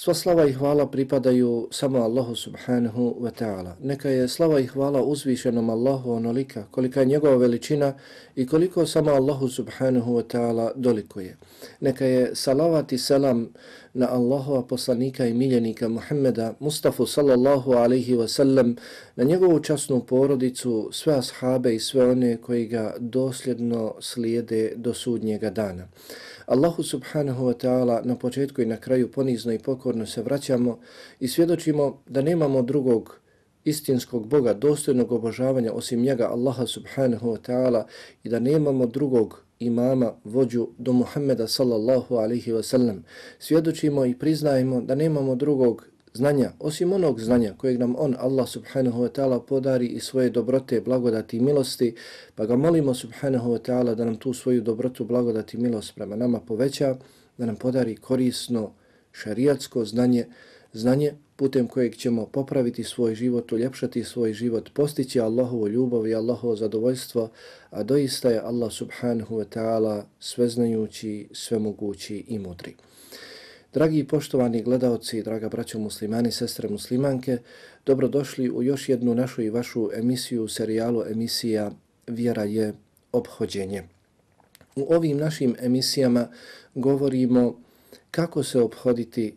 Sva slava i hvala pripadaju samo Allahu subhanahu wa ta'ala. Neka je slava i hvala uzvišenom Allahu onolika kolika je njegova veličina i koliko samo Allahu subhanahu wa ta'ala dolikuje. Neka je salavat i selam na Allahova poslanika i miljenika Muhammeda Mustafa sallallahu alaihi wa sallam, na njegovu časnu porodicu, sve ashabe i sve one koji ga dosljedno slijede do sudnjega dana. Allahu subhanahu wa ta'ala na početku i na kraju ponizno i pokorno se vraćamo i svjedočimo da nemamo drugog istinskog Boga, dostojnog obožavanja osim njega Allaha subhanahu wa ta'ala i da nemamo drugog imama, vođu do Muhammeda sallallahu alaihi wa sallam. Svjedočimo i priznajemo da nemamo drugog znanja, osim onog znanja kojeg nam on, Allah subhanahu wa ta'ala, podari i svoje dobrote, blagodati i milosti, pa ga molimo subhanahu wa ta'ala da nam tu svoju dobrotu, blagodati i milost prema nama poveća, da nam podari korisno šarijatsko znanje, znanje putem kojeg ćemo popraviti svoj život, uljepšati svoj život, postići Allahovu ljubav i Allahovo zadovoljstvo, a doista je Allah subhanahu wa ta'ala sveznajući, svemogući i mudri. Dragi i poštovani gledalci, draga braćo muslimani, sestre muslimanke, dobrodošli u još jednu našu i vašu emisiju, serijalu emisija Vjera je obhođenje. U ovim našim emisijama govorimo kako se obhoditi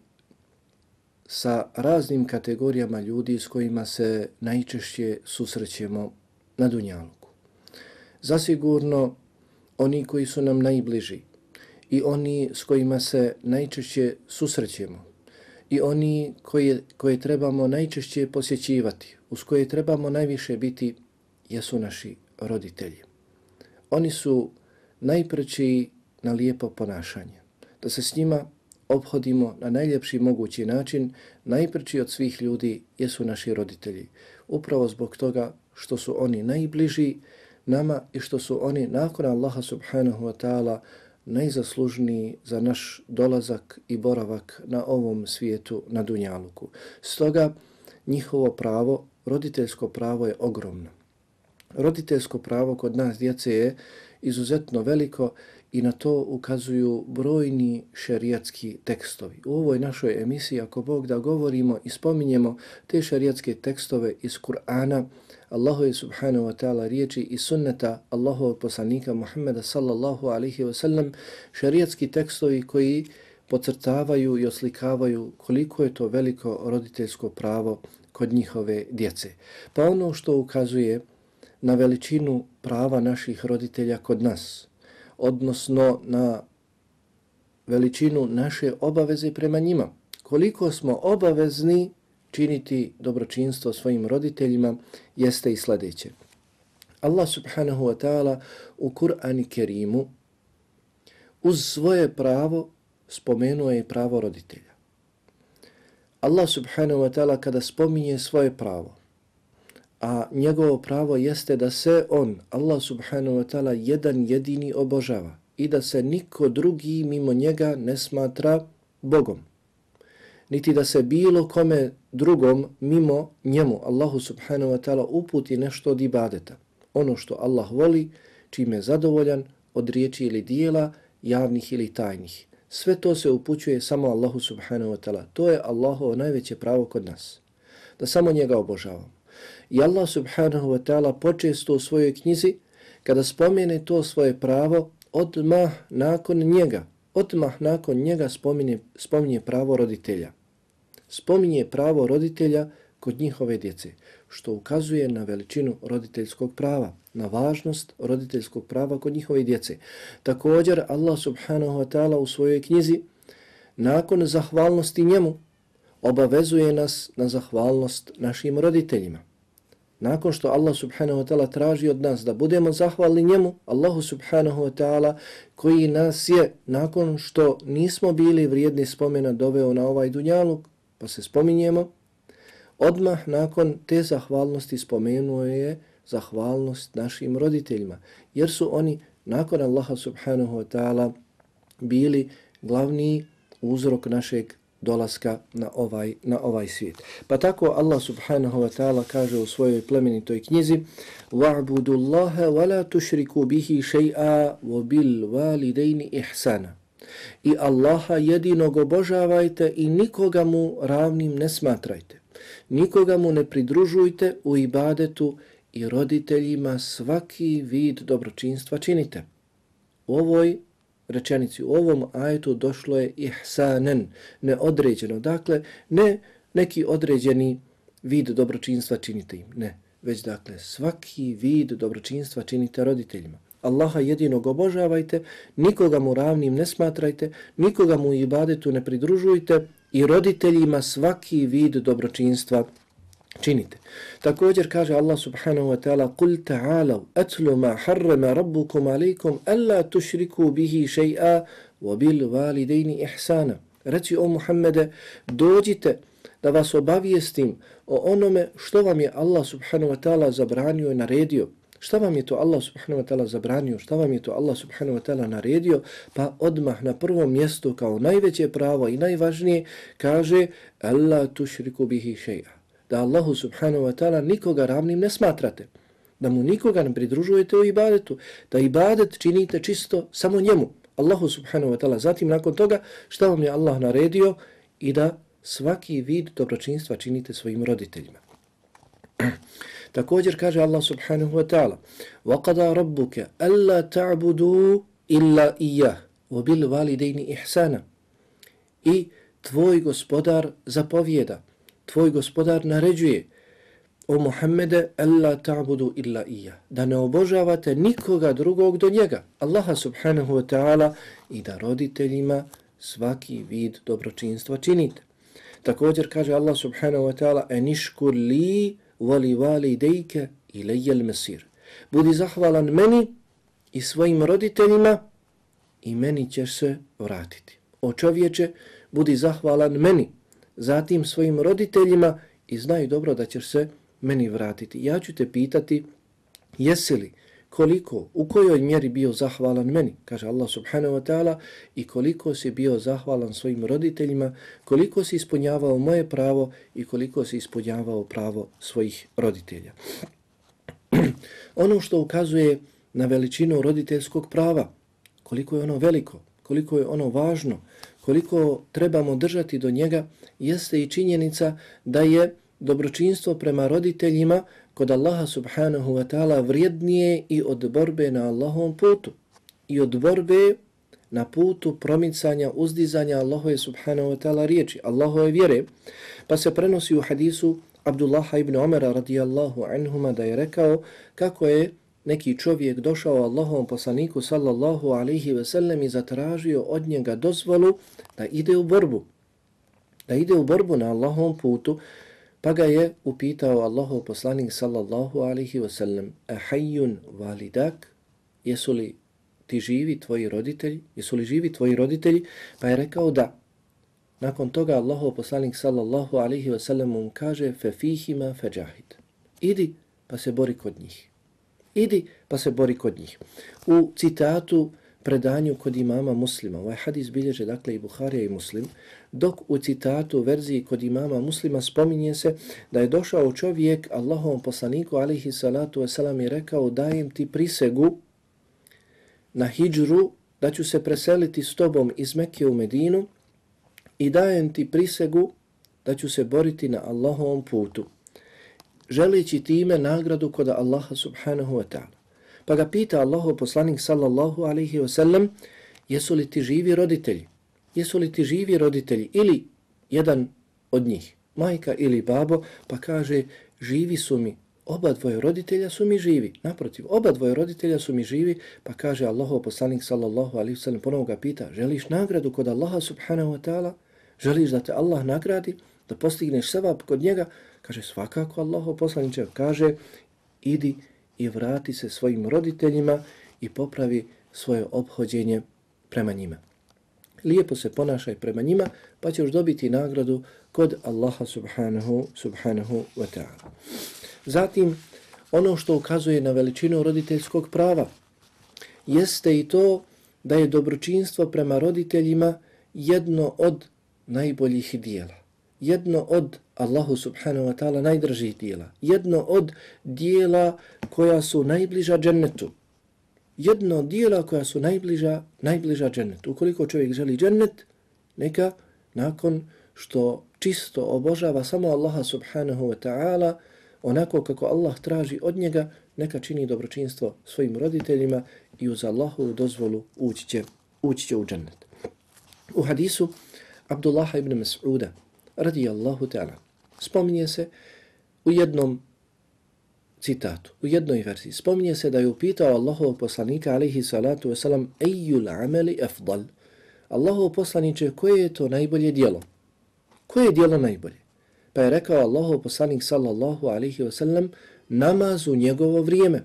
sa raznim kategorijama ljudi s kojima se najčešće susrećemo na Dunjaluku. Zasigurno, oni koji su nam najbliži, i oni s kojima se najčešće susrećemo i oni koje, koje trebamo najčešće posjećivati, uz koje trebamo najviše biti, jesu naši roditelji. Oni su najpreći na lijepo ponašanje. Da se s njima obhodimo na najljepši mogući način, najpriči od svih ljudi jesu naši roditelji. Upravo zbog toga što su oni najbliži nama i što su oni nakon Allaha subhanahu wa ta'ala najzaslužniji za naš dolazak i boravak na ovom svijetu na Dunjaluku. Stoga njihovo pravo, roditeljsko pravo je ogromno. Roditeljsko pravo kod nas djece je izuzetno veliko i na to ukazuju brojni šerijatski tekstovi. U ovoj našoj emisiji, ako Bog da govorimo i spominjemo te šerijatske tekstove iz Kur'ana, Allahu je subhanahu wa ta'ala riječi i sunneta Allahovog poslanika Muhammeda sallallahu alaihi wa sallam šerijatski tekstovi koji pocrtavaju i oslikavaju koliko je to veliko roditeljsko pravo kod njihove djece. Pa ono što ukazuje na veličinu prava naših roditelja kod nas, odnosno na veličinu naše obaveze prema njima, koliko smo obavezni činiti dobročinstvo svojim roditeljima jeste i sljedeće. Allah subhanahu wa ta'ala u Kur'ani Kerimu uz svoje pravo spomenuo je pravo roditelja. Allah subhanahu wa ta'ala kada spominje svoje pravo, a njegovo pravo jeste da se on, Allah subhanahu wa ta'ala, jedan jedini obožava i da se niko drugi mimo njega ne smatra Bogom niti da se bilo kome drugom mimo njemu, Allahu subhanahu wa ta'ala, uputi nešto od ibadeta. Ono što Allah voli, čime je zadovoljan od riječi ili dijela, javnih ili tajnih. Sve to se upućuje samo Allahu subhanahu wa ta'ala. To je Allahovo najveće pravo kod nas. Da samo njega obožavamo. I Allah subhanahu wa ta'ala počesto u svojoj knjizi, kada spomene to svoje pravo, odmah nakon njega, odmah nakon njega spominje, spominje pravo roditelja. Spominje pravo roditelja kod njihove djece, što ukazuje na veličinu roditeljskog prava, na važnost roditeljskog prava kod njihove djece. Također, Allah subhanahu wa ta'ala u svojoj knjizi, nakon zahvalnosti njemu, obavezuje nas na zahvalnost našim roditeljima. Nakon što Allah subhanahu wa ta'ala traži od nas da budemo zahvalni njemu, Allahu subhanahu wa ta'ala koji nas je nakon što nismo bili vrijedni spomena doveo na ovaj dunjaluk, pa se spominjemo, odmah nakon te zahvalnosti spomenuo je zahvalnost našim roditeljima, jer su oni nakon Allaha subhanahu wa ta'ala bili glavni uzrok našeg dolaska na ovaj, na ovaj svijet. Pa tako Allah subhanahu wa ta'ala kaže u svojoj plemenitoj knjizi وَعْبُدُ اللَّهَ وَلَا تُشْرِكُ بِهِ شَيْئًا وَبِالْوَالِدَيْنِ إِحْسَانًا I Allaha jedinog obožavajte i nikoga mu ravnim ne smatrajte. Nikoga mu ne pridružujte u ibadetu i roditeljima svaki vid dobročinstva činite. U ovoj rečenici, u ovom ajetu došlo je ihsanen, neodređeno. Dakle, ne neki određeni vid dobročinstva činite im, ne. Već dakle, svaki vid dobročinstva činite roditeljima. Allaha jedinog obožavajte, nikoga mu ravnim ne smatrajte, nikoga mu ibadetu ne pridružujte i roditeljima svaki vid dobročinstva činite. Također kaže Allah subhanahu wa ta'ala قُلْ تَعَالَوْ أَتْلُ مَا حَرَّمَ رَبُّكُمْ عَلَيْكُمْ أَلَّا تُشْرِكُوا بِهِ شَيْئًا وَبِالْوَالِدَيْنِ إِحْسَانًا Reci o Muhammede, dođite da vas obavijestim o onome što vam je Allah subhanahu wa ta'ala zabranio i naredio. Šta vam je to Allah subhanahu wa ta'ala zabranio? Šta vam je to Allah subhanahu wa ta'ala naredio? Pa odmah na prvom mjestu kao najveće pravo i najvažnije kaže Allah tušriku bihi šeja da Allahu subhanahu wa ta'ala nikoga ravnim ne smatrate, da mu nikoga ne pridružujete u ibadetu, da ibadet činite čisto samo njemu, Allahu subhanahu wa ta'ala. Zatim nakon toga šta vam je Allah naredio i da svaki vid dobročinstva činite svojim roditeljima. Također kaže Allah subhanahu wa ta'ala وَقَدَا رَبُّكَ أَلَّا تَعْبُدُوا إِلَّا إِيَّهُ وَبِالْوَالِدَيْنِ إِحْسَانًا I tvoj gospodar zapovjeda tvoj gospodar naređuje o Muhammede alla ta'budu illa iya da ne obožavate nikoga drugog do njega Allaha subhanahu wa ta'ala i da roditeljima svaki vid dobročinstva činite. Također kaže Allah subhanahu wa ta'ala enishkur li vali vali dejke ilajel mesir budi zahvalan meni i svojim roditeljima i meni ćeš se vratiti. O čovječe budi zahvalan meni zatim svojim roditeljima i znaju dobro da ćeš se meni vratiti. Ja ću te pitati jesi li, koliko, u kojoj mjeri bio zahvalan meni, kaže Allah subhanahu wa ta'ala, i koliko si bio zahvalan svojim roditeljima, koliko si ispunjavao moje pravo i koliko si ispunjavao pravo svojih roditelja. ono što ukazuje na veličinu roditeljskog prava, koliko je ono veliko, koliko je ono važno, koliko trebamo držati do njega, jeste i činjenica da je dobročinstvo prema roditeljima kod Allaha subhanahu wa ta'ala vrijednije i od borbe na Allahovom putu. I od borbe na putu promicanja, uzdizanja Allahove subhanahu wa ta'ala riječi, Allahove vjere. Pa se prenosi u hadisu Abdullaha ibn Omera radijallahu anhuma da je rekao kako je neki čovjek došao Allahovom poslaniku sallallahu alaihi ve sellem i zatražio od njega dozvolu da ide u borbu. Da ide u borbu na Allahovom putu, pa ga je upitao Allahov poslanik sallallahu alaihi ve sellem a hayyun validak, jesu li ti živi tvoji roditelji, jesu li živi tvoji roditelji, pa je rekao da. Nakon toga Allahov poslanik sallallahu alaihi ve sellem mu kaže fe fihima fe džahid. Idi pa se bori kod njih idi pa se bori kod njih. U citatu predanju kod imama muslima, ovaj hadis bilježe dakle i Buharija i muslim, dok u citatu verziji kod imama muslima spominje se da je došao čovjek Allahovom poslaniku alihi salatu wasalam i rekao dajem ti prisegu na hijđru da ću se preseliti s tobom iz Mekke u Medinu i dajem ti prisegu da ću se boriti na Allahovom putu želeći time nagradu kod Allaha subhanahu wa ta'ala. Pa ga pita Allahu poslanik sallallahu alaihi wa sallam, jesu li ti živi roditelji? Jesu li ti živi roditelji? Ili jedan od njih, majka ili babo, pa kaže, živi su mi, oba dvoje roditelja su mi živi. Naprotiv, oba dvoje roditelja su mi živi, pa kaže Allahov poslanik sallallahu alaihi wa sallam, ponovo ga pita, želiš nagradu kod Allaha subhanahu wa ta'ala? Želiš da te Allah nagradi? Da postigneš sevap kod njega? Kaže, svakako Allaho poslaniče, kaže, idi i vrati se svojim roditeljima i popravi svoje obhođenje prema njima. Lijepo se ponašaj prema njima, pa ćeš dobiti nagradu kod Allaha subhanahu, subhanahu wa ta'ala. Zatim, ono što ukazuje na veličinu roditeljskog prava, jeste i to da je dobročinstvo prema roditeljima jedno od najboljih dijela. Jedno od Allahu subhanahu wa ta'ala najdražih dijela. Jedno od dijela koja su najbliža džennetu. Jedno od dijela koja su najbliža, najbliža džennetu. Ukoliko čovjek želi džennet, neka nakon što čisto obožava samo Allaha subhanahu wa ta'ala, onako kako Allah traži od njega, neka čini dobročinstvo svojim roditeljima i uz Allahovu dozvolu ući će, ući će u džennet. U hadisu Abdullah ibn Mas'uda radijallahu ta'ala spominje se u jednom citatu, u jednoj verziji. Spominje se da je upitao Allahov poslanika alaihi salatu wasalam ejjul ameli afdal. Allahov poslaniče, koje je to najbolje dijelo? Koje je dijelo najbolje? Pa je rekao Allahov poslanik sallallahu alaihi wasalam namaz u njegovo vrijeme.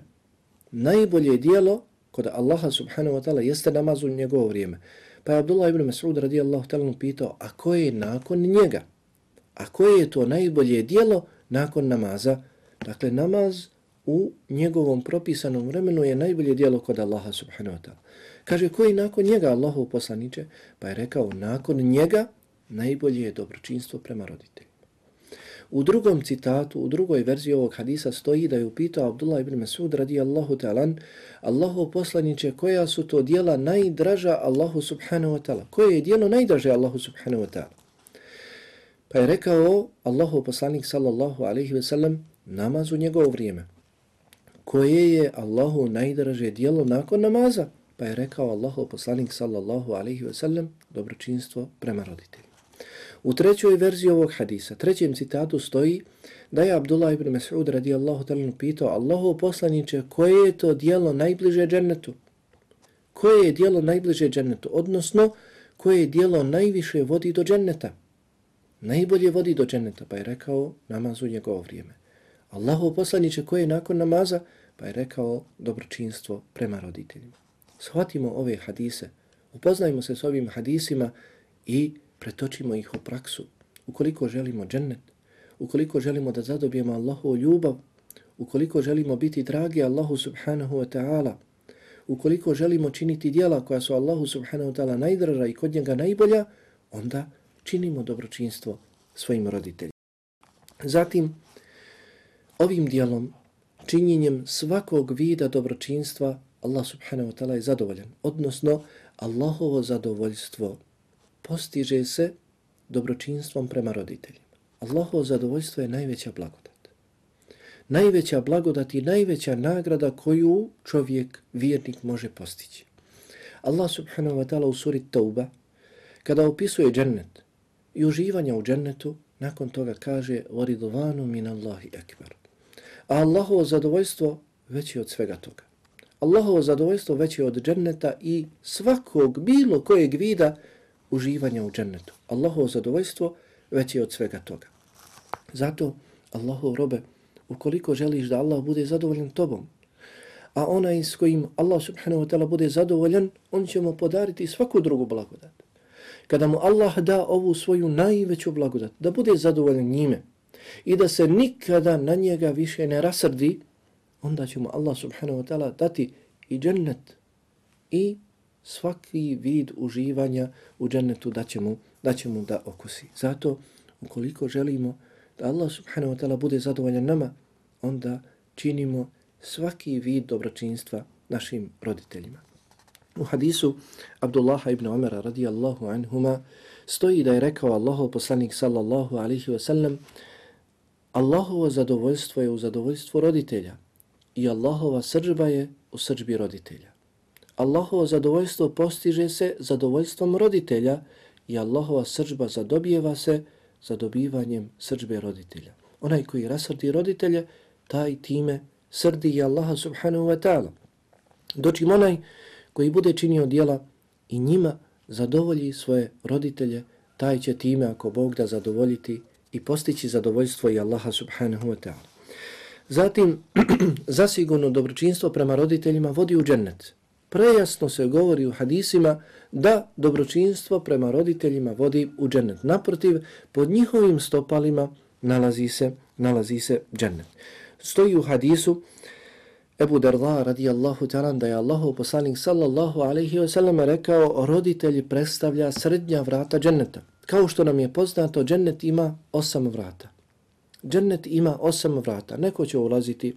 Najbolje dijelo kod Allaha subhanahu wa ta'ala jeste namaz u njegovo vrijeme. Pa je Abdullah ibn Mas'ud radijallahu ta'ala pitao, a koje je nakon njega? A koje je to najbolje dijelo nakon namaza? Dakle, namaz u njegovom propisanom vremenu je najbolje dijelo kod Allaha subhanahu wa ta'ala. Kaže, koji nakon njega Allahu poslaniče? Pa je rekao, nakon njega najbolje je dobročinstvo prema roditeljima. U drugom citatu, u drugoj verziji ovog hadisa stoji da je upitao Abdullah ibn Masud radijallahu ta'alan Allahu poslaniće koja su to dijela najdraža Allahu subhanahu wa ta'ala. Koje je dijelo najdraže Allahu subhanahu wa ta'ala? Pa je rekao Allahu poslanik sallallahu alaihi ve sellem namaz u njegovo vrijeme. Koje je Allahu najdraže dijelo nakon namaza? Pa je rekao Allahu poslanik sallallahu alaihi ve sellem dobročinstvo prema roditeljima. U trećoj verziji ovog hadisa, trećem citatu stoji da je Abdullah ibn Mas'ud radijallahu ta'ala pitao Allahu poslaniće koje je to dijelo najbliže džennetu? Koje je dijelo najbliže džennetu? Odnosno, koje je dijelo najviše vodi do dženneta? Najbolje vodi do dženeta, pa je rekao namazu njegovo vrijeme. Allahu poslaniće koje je nakon namaza? Pa je rekao dobročinstvo prema roditeljima. Shvatimo ove hadise, upoznajmo se s ovim hadisima i pretočimo ih u praksu. Ukoliko želimo džennet, ukoliko želimo da zadobijemo Allahu ljubav, ukoliko želimo biti dragi Allahu subhanahu wa ta'ala, ukoliko želimo činiti dijela koja su Allahu subhanahu wa ta'ala najdraža i kod njega najbolja, onda činimo dobročinstvo svojim roditeljima. Zatim, ovim dijelom, činjenjem svakog vida dobročinstva, Allah subhanahu wa ta'ala je zadovoljan. Odnosno, Allahovo zadovoljstvo postiže se dobročinstvom prema roditeljima. Allahovo zadovoljstvo je najveća blagodat. Najveća blagodat i najveća nagrada koju čovjek, vjernik, može postići. Allah subhanahu wa ta'ala u suri Tauba, kada opisuje džennet i uživanja u džennetu, nakon toga kaže وَرِضُوَانُ مِنَ اللَّهِ أَكْبَرُ A Allahovo zadovoljstvo veće od svega toga. Allahovo zadovoljstvo veće od dženneta i svakog, bilo kojeg vida uživanja u džennetu. Allahovo zadovoljstvo veće od svega toga. Zato, Allahov robe, ukoliko želiš da Allah bude zadovoljen tobom, a onaj s kojim Allah subhanahu wa ta'la bude zadovoljen, on će mu podariti svaku drugu blagodat. Kada mu Allah da ovu svoju najveću blagodat, da bude zadovoljan njime i da se nikada na njega više ne rasrdi, onda će mu Allah subhanahu wa ta'ala dati i džennet i svaki vid uživanja u džennetu da će mu da, će mu da okusi. Zato, ukoliko želimo da Allah subhanahu wa ta'ala bude zadovoljan nama, onda činimo svaki vid dobročinstva našim roditeljima. U hadisu Abdullaha ibn Umara radijallahu anhuma stoji da je rekao Allahov poslanik sallallahu alaihi wa sallam Allahovo zadovoljstvo je u zadovoljstvu roditelja i Allahova srđba je u srđbi roditelja. Allahovo zadovoljstvo postiže se zadovoljstvom roditelja i Allahova srđba zadobijeva se zadobivanjem srđbe roditelja. Onaj koji rasrdi roditelje, taj time srdi i Allaha subhanahu wa ta'ala. Dočim onaj koji bude činio dijela i njima zadovolji svoje roditelje, taj će time, ako Bog da zadovoljiti i postići zadovoljstvo i Allaha subhanahu wa ta'ala. Zatim, zasigurno dobročinstvo prema roditeljima vodi u džennet prejasno se govori u hadisima da dobročinstvo prema roditeljima vodi u džennet. Naprotiv, pod njihovim stopalima nalazi se, nalazi se džennet. Stoji u hadisu Ebu Darda radijallahu ta'ala da je Allahu poslanik sallallahu alaihi wa sallam rekao roditelji predstavlja srednja vrata dženneta. Kao što nam je poznato, džennet ima osam vrata. Džennet ima osam vrata. Neko će ulaziti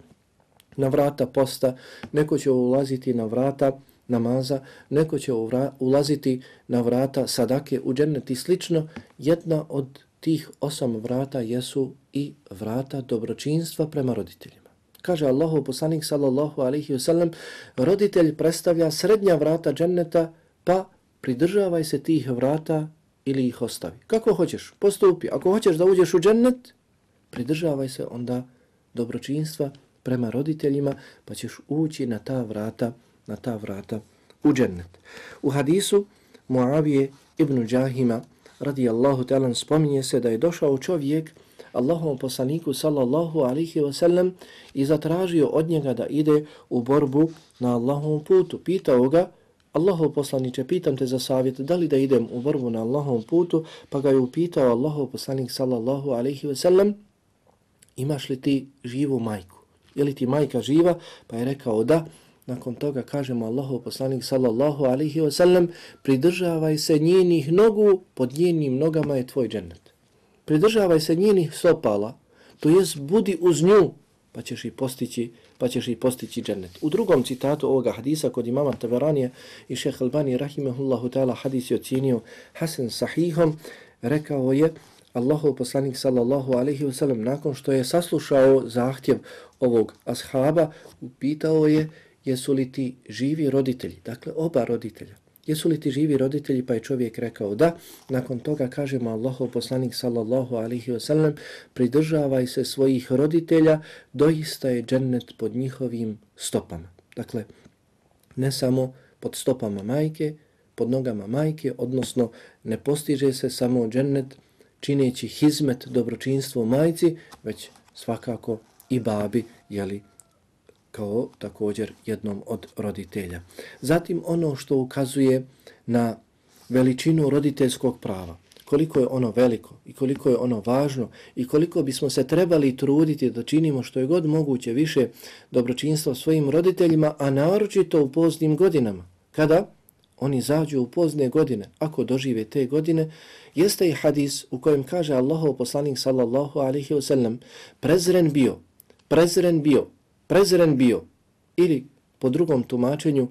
na vrata posta, neko će ulaziti na vrata namaza, neko će ulaziti na vrata sadake u džennet i slično. Jedna od tih osam vrata jesu i vrata dobročinstva prema roditeljima. Kaže Allahu poslanik sallallahu alaihi wasallam, roditelj predstavlja srednja vrata dženneta, pa pridržavaj se tih vrata ili ih ostavi. Kako hoćeš, postupi. Ako hoćeš da uđeš u džennet, pridržavaj se onda dobročinstva prema roditeljima, pa ćeš ući na ta vrata, na ta vrata u džennet. U hadisu Muavije ibn Džahima radijallahu ta'ala spominje se da je došao čovjek Allahovom poslaniku sallallahu alihi wasallam i zatražio od njega da ide u borbu na Allahovom putu. Pitao ga, Allahov poslaniće, pitam te za savjet, da li da idem u borbu na Allahovom putu, pa ga je upitao Allahov poslanik sallallahu alihi wasallam, imaš li ti živu majku? Je li ti majka živa? Pa je rekao da. Nakon toga kažemo Allahov poslanik sallallahu alihi wasallam, pridržavaj se njenih nogu, pod njenim nogama je tvoj džennet pridržavaj se njenih stopala, to jest budi uz nju, pa ćeš i postići, pa ćeš i postići džennet. U drugom citatu ovoga hadisa kod imama Taveranije i šeha Albani rahimehullahu ta'ala hadis je ocjenio Hasan sahihom, rekao je Allahov poslanik sallallahu alaihi wasallam nakon što je saslušao zahtjev ovog ashaba, upitao je jesu li ti živi roditelji, dakle oba roditelja. Jesu li ti živi roditelji? Pa je čovjek rekao da. Nakon toga kažemo Allahov poslanik sallallahu alihi wasallam pridržavaj se svojih roditelja, doista je džennet pod njihovim stopama. Dakle, ne samo pod stopama majke, pod nogama majke, odnosno ne postiže se samo džennet čineći hizmet dobročinstvo majci, već svakako i babi, jeli, kao također jednom od roditelja. Zatim ono što ukazuje na veličinu roditeljskog prava, koliko je ono veliko i koliko je ono važno i koliko bismo se trebali truditi da činimo što je god moguće više dobročinstva svojim roditeljima, a naročito u poznim godinama. Kada oni zađu u pozne godine, ako dožive te godine, jeste i hadis u kojem kaže Allahov poslanik sallallahu alaihi wasallam prezren bio, prezren bio prezren bio ili po drugom tumačenju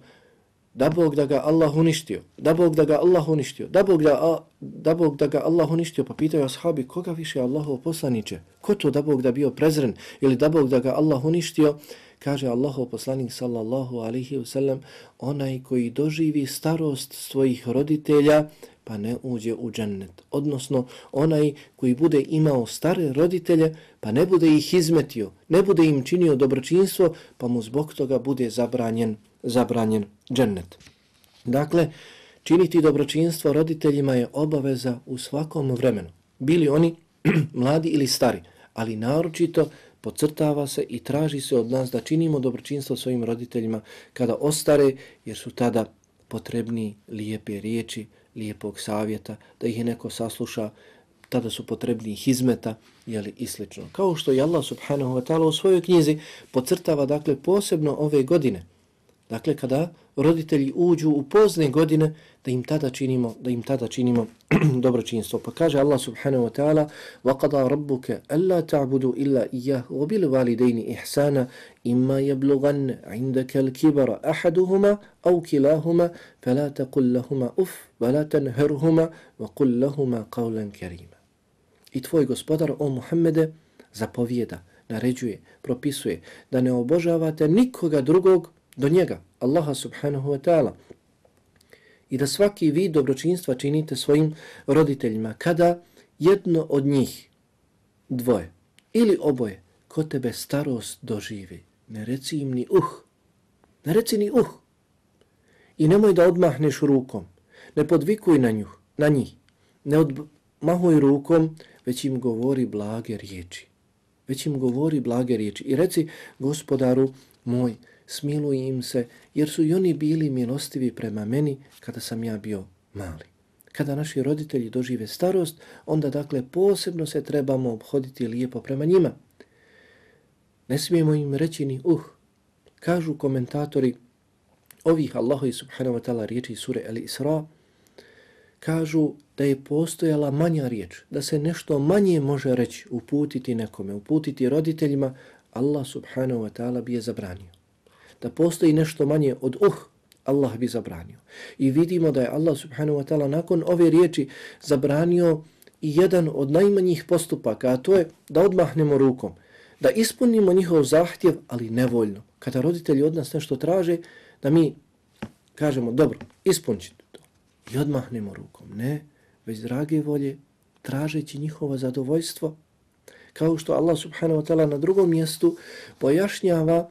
da Bog da ga Allah uništio, da Bog da ga Allah uništio, da Bog da, a, da, Bog da ga Allah uništio, pa pitaju ashabi koga više Allahov poslaniće, ko to da Bog da bio prezren ili da Bog da ga Allah uništio, kaže Allahov poslanik sallallahu alihi wasallam, onaj koji doživi starost svojih roditelja, pa ne uđe u džennet. Odnosno, onaj koji bude imao stare roditelje, pa ne bude ih izmetio, ne bude im činio dobročinstvo, pa mu zbog toga bude zabranjen, zabranjen džennet. Dakle, činiti dobročinstvo roditeljima je obaveza u svakom vremenu. Bili oni mladi ili stari, ali naročito podcrtava se i traži se od nas da činimo dobročinstvo svojim roditeljima kada ostare, jer su tada potrebni lijepe riječi, lijepog savjeta, da ih neko sasluša, tada su potrebni hizmeta, jeli i slično. Kao što je Allah subhanahu wa ta'ala u svojoj knjizi pocrtava, dakle, posebno ove godine, dakle, kada roditelji uđu u pozne godine, da im tada činimo, da im tada činimo dobročinstvo. Pa kaže Allah subhanahu wa ta'ala وَقَضَا رَبُّكَ أَلَّا تَعْبُدُوا إِلَّا إِيَّهُ وَبِلْوَالِدَيْنِ إِحْسَانًا إِمَّا يَبْلُغَنَّ عِنْدَكَ الْكِبَرَ أَحَدُهُمَا أَوْ كِلَاهُمَا فَلَا تَقُلْ لَهُمَا أُفْ وَلَا تَنْهَرْهُمَا وَقُلْ لَهُمَا قَوْلًا كَرِيمًا I tvoj gospodar, o Muhammede, zapovijeda, naređuje, propisuje da ne obožavate nikoga drugog do njega, Allaha subhanahu wa ta'ala, i da svaki vid dobročinstva činite svojim roditeljima kada jedno od njih, dvoje ili oboje, ko tebe starost doživi, ne reci im ni uh, ne reci ni uh. I nemoj da odmahneš rukom, ne podvikuj na nju, na njih, ne odmahuj rukom, već im govori blage riječi. Već im govori blage riječi. I reci gospodaru moj, smiluj im se, jer su i oni bili milostivi prema meni kada sam ja bio mali. Kada naši roditelji dožive starost, onda dakle posebno se trebamo obhoditi lijepo prema njima. Ne smijemo im reći ni uh. Kažu komentatori ovih Allahu i subhanahu wa ta'ala riječi sure El Isra, kažu da je postojala manja riječ, da se nešto manje može reći, uputiti nekome, uputiti roditeljima, Allah subhanahu wa ta'ala bi je zabranio. Da postoji nešto manje od uh, Allah bi zabranio. I vidimo da je Allah subhanahu wa ta'ala nakon ove riječi zabranio i jedan od najmanjih postupaka, a to je da odmahnemo rukom, da ispunimo njihov zahtjev, ali nevoljno. Kada roditelji od nas nešto traže, da mi kažemo, dobro, ispunčite to. I odmahnemo rukom. Ne, već drage volje, tražeći njihovo zadovoljstvo, kao što Allah subhanahu wa ta'ala na drugom mjestu pojašnjava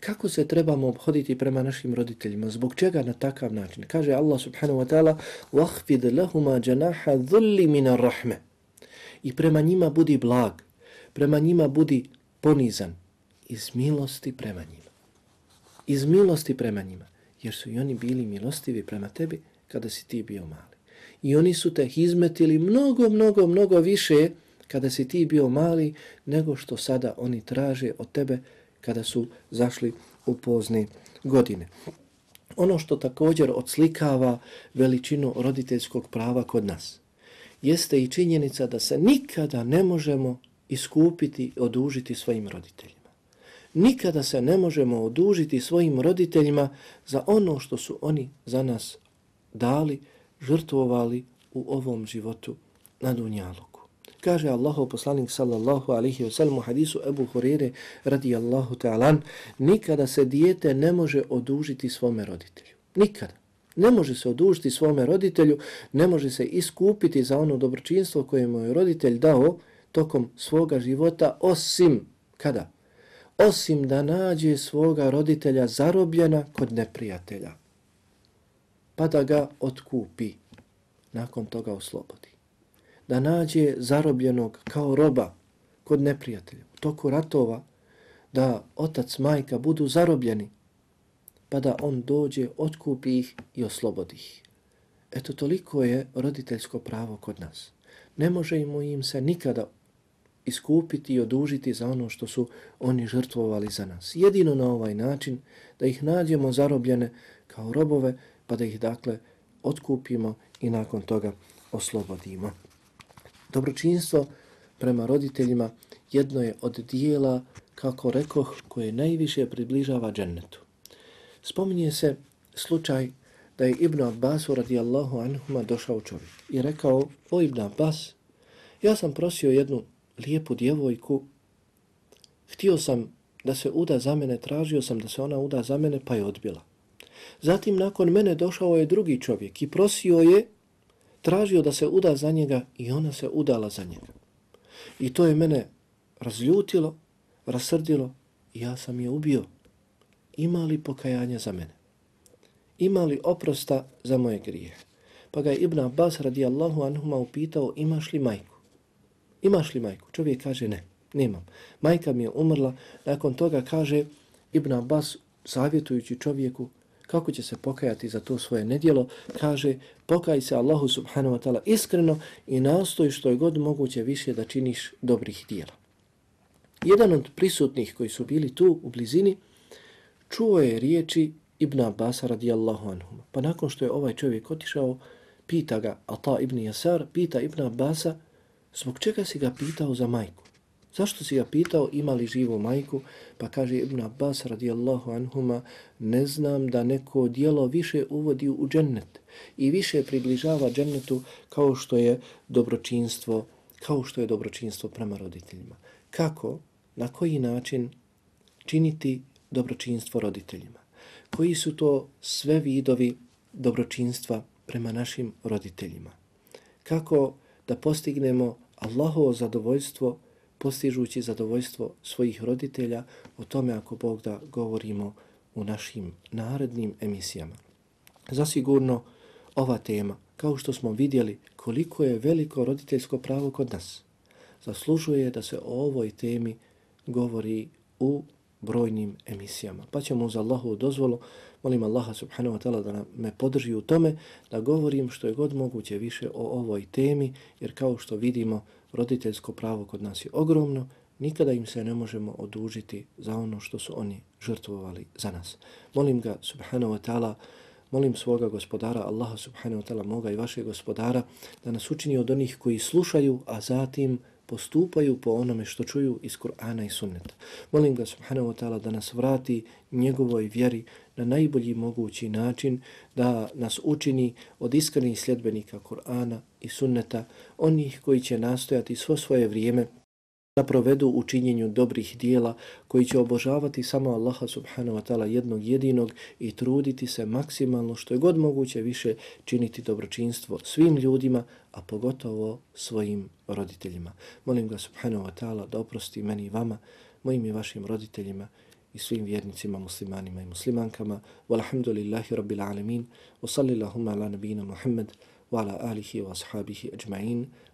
kako se trebamo obhoditi prema našim roditeljima, zbog čega na takav način. Kaže Allah subhanahu wa ta'ala وَحْفِدْ لَهُمَا جَنَاحَ ذُلِّ مِنَ الرَّحْمَ I prema njima budi blag, prema njima budi ponizan iz milosti prema njima. Iz milosti prema njima, jer su i oni bili milostivi prema tebi kada si ti bio mali. I oni su te izmetili mnogo, mnogo, mnogo više kada si ti bio mali nego što sada oni traže od tebe kada su zašli u pozne godine. Ono što također odslikava veličinu roditeljskog prava kod nas jeste i činjenica da se nikada ne možemo iskupiti, odužiti svojim roditeljima. Nikada se ne možemo odužiti svojim roditeljima za ono što su oni za nas dali, žrtvovali u ovom životu na Dunjalu. Kaže Allahov poslanik sallallahu alaihi wasallam u hadisu Ebu Hurire radijallahu ta'alan, nikada se dijete ne može odužiti svome roditelju. Nikada. Ne može se odužiti svome roditelju, ne može se iskupiti za ono dobročinstvo koje mu je roditelj dao tokom svoga života, osim kada? Osim da nađe svoga roditelja zarobljena kod neprijatelja. Pa da ga otkupi. Nakon toga oslobodi da nađe zarobljenog kao roba kod neprijatelja. U toku ratova da otac, majka budu zarobljeni pa da on dođe, otkupi ih i oslobodi ih. Eto, toliko je roditeljsko pravo kod nas. Ne možemo im se nikada iskupiti i odužiti za ono što su oni žrtvovali za nas. Jedino na ovaj način da ih nađemo zarobljene kao robove, pa da ih dakle otkupimo i nakon toga oslobodimo. Dobročinstvo prema roditeljima jedno je od dijela, kako rekoh, koje najviše približava džennetu. Spominje se slučaj da je Ibn Abbas radijallahu anhuma došao čovjek i rekao, o Ibn Abbas, ja sam prosio jednu lijepu djevojku, htio sam da se uda za mene, tražio sam da se ona uda za mene, pa je odbila. Zatim nakon mene došao je drugi čovjek i prosio je tražio da se uda za njega i ona se udala za njega. I to je mene razljutilo, rasrdilo i ja sam je ubio. Ima li pokajanja za mene? Ima li oprosta za moje grije? Pa ga je Ibn Abbas radijallahu anhuma upitao imaš li majku? Imaš li majku? Čovjek kaže ne, nemam. Majka mi je umrla, nakon toga kaže Ibn Abbas savjetujući čovjeku kako će se pokajati za to svoje nedjelo, kaže pokaj se Allahu subhanahu wa ta'ala iskreno i nastoj što je god moguće više da činiš dobrih dijela. Jedan od prisutnih koji su bili tu u blizini čuo je riječi Ibn Abbas radijallahu anhum. Pa nakon što je ovaj čovjek otišao, pita ga Ata ibn Yasar, pita Ibn Abbasa, zbog čega si ga pitao za majku? Zašto si ga pitao ima li živu majku? Pa kaže Ibn Abbas radijallahu anhuma, ne znam da neko dijelo više uvodi u džennet i više približava džennetu kao što je dobročinstvo, kao što je dobročinstvo prema roditeljima. Kako, na koji način činiti dobročinstvo roditeljima? Koji su to sve vidovi dobročinstva prema našim roditeljima? Kako da postignemo Allahovo zadovoljstvo postižući zadovoljstvo svojih roditelja, o tome ako Bog da govorimo u našim narednim emisijama. Zasigurno ova tema, kao što smo vidjeli koliko je veliko roditeljsko pravo kod nas, zaslužuje da se o ovoj temi govori u brojnim emisijama. Pa ćemo uz Allahu dozvolu, molim Allaha subhanahu wa ta'ala da me podrži u tome, da govorim što je god moguće više o ovoj temi, jer kao što vidimo, roditeljsko pravo kod nas je ogromno, nikada im se ne možemo odužiti za ono što su oni žrtvovali za nas. Molim ga, subhanahu wa ta'ala, molim svoga gospodara, Allaha subhanahu wa ta'ala, moga i vašeg gospodara, da nas učini od onih koji slušaju, a zatim postupaju po onome što čuju iz Kur'ana i sunneta. Molim ga subhanahu wa ta'ala da nas vrati njegovoj vjeri na najbolji mogući način, da nas učini od iskrenih sljedbenika Kur'ana i sunneta, onih koji će nastojati svo svoje vrijeme da provedu u činjenju dobrih dijela koji će obožavati samo Allaha subhanahu wa ta'ala jednog jedinog i truditi se maksimalno što je god moguće više činiti dobročinstvo svim ljudima, a pogotovo svojim roditeljima. Molim ga subhanahu wa ta'ala da oprosti meni i vama, mojim i vašim roditeljima i svim vjernicima, muslimanima i muslimankama. Walhamdulillahi rabbil alamin. Wa sallillahumma ala nabina Muhammad wa ala alihi wa ashabihi ajma'in.